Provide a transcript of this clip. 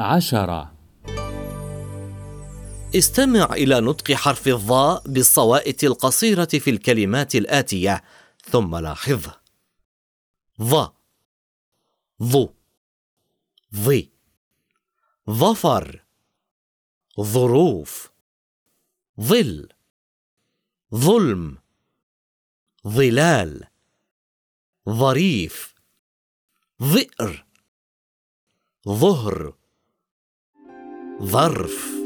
عشرة. استمع إلى نطق حرف الظاء بالصوائت القصيرة في الكلمات الآتية ثم لاحظه ظ. ظو ظي ظفر. ظروف. ظل. ظلم. ظلال. ظريف. ظئر. ظهر. ظرف.